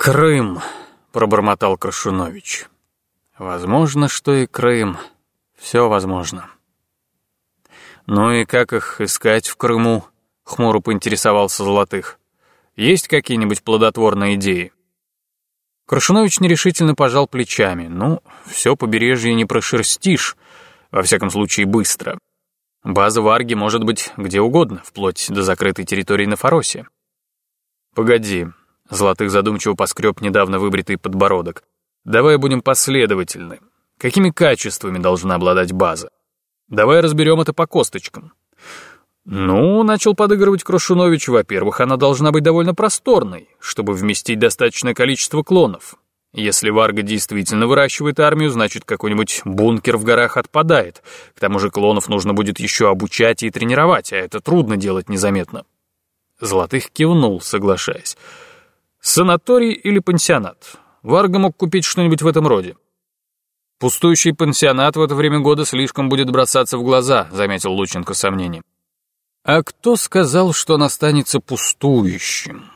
«Крым», — пробормотал Крашунович. «Возможно, что и Крым. Все возможно». «Ну и как их искать в Крыму?» — хмуро поинтересовался Золотых. «Есть какие-нибудь плодотворные идеи?» Крашунович нерешительно пожал плечами. «Ну, все побережье не прошерстишь, во всяком случае быстро. База Варги может быть где угодно, вплоть до закрытой территории на Фаросе». «Погоди», — Золотых задумчиво поскреб недавно выбритый подбородок. «Давай будем последовательны. Какими качествами должна обладать база?» Давай разберем это по косточкам. Ну, начал подыгрывать Крушунович, во-первых, она должна быть довольно просторной, чтобы вместить достаточное количество клонов. Если Варга действительно выращивает армию, значит, какой-нибудь бункер в горах отпадает. К тому же клонов нужно будет еще обучать и тренировать, а это трудно делать незаметно. Золотых кивнул, соглашаясь. Санаторий или пансионат? Варга мог купить что-нибудь в этом роде. «Пустующий пансионат в это время года слишком будет бросаться в глаза», — заметил Лученко сомнением. «А кто сказал, что он останется пустующим?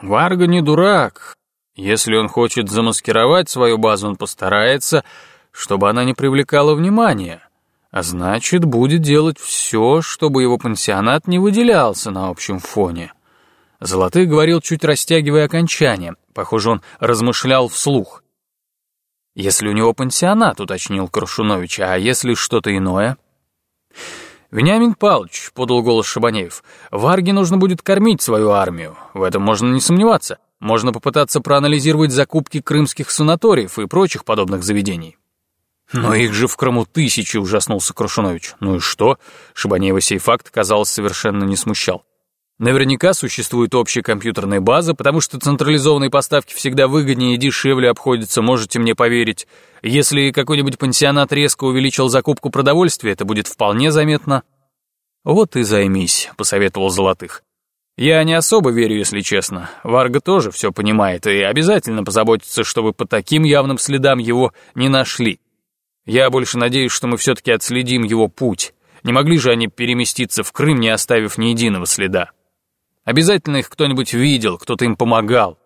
Варга не дурак. Если он хочет замаскировать свою базу, он постарается, чтобы она не привлекала внимания. А значит, будет делать все, чтобы его пансионат не выделялся на общем фоне». Золотых говорил, чуть растягивая окончание. Похоже, он размышлял вслух. «Если у него пансионат», — уточнил Крушунович, «а если что-то иное?» «Вениамин Павлович», — подал голос Шабанеев, «Варге нужно будет кормить свою армию. В этом можно не сомневаться. Можно попытаться проанализировать закупки крымских санаториев и прочих подобных заведений». «Но их же в Крыму тысячи», — ужаснулся Крушунович. «Ну и что?» Шабанеева сей факт, казалось, совершенно не смущал. Наверняка существует общая компьютерная база, потому что централизованные поставки всегда выгоднее и дешевле обходятся, можете мне поверить. Если какой-нибудь пансионат резко увеличил закупку продовольствия, это будет вполне заметно. «Вот и займись», — посоветовал Золотых. «Я не особо верю, если честно. Варга тоже все понимает и обязательно позаботится, чтобы по таким явным следам его не нашли. Я больше надеюсь, что мы все-таки отследим его путь. Не могли же они переместиться в Крым, не оставив ни единого следа?» Обязательно их кто-нибудь видел, кто-то им помогал.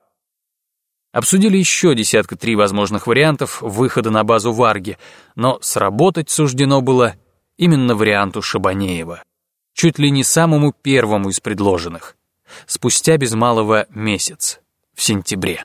Обсудили еще десятка три возможных вариантов выхода на базу Варги, но сработать суждено было именно варианту Шабанеева. Чуть ли не самому первому из предложенных. Спустя без малого месяц, в сентябре.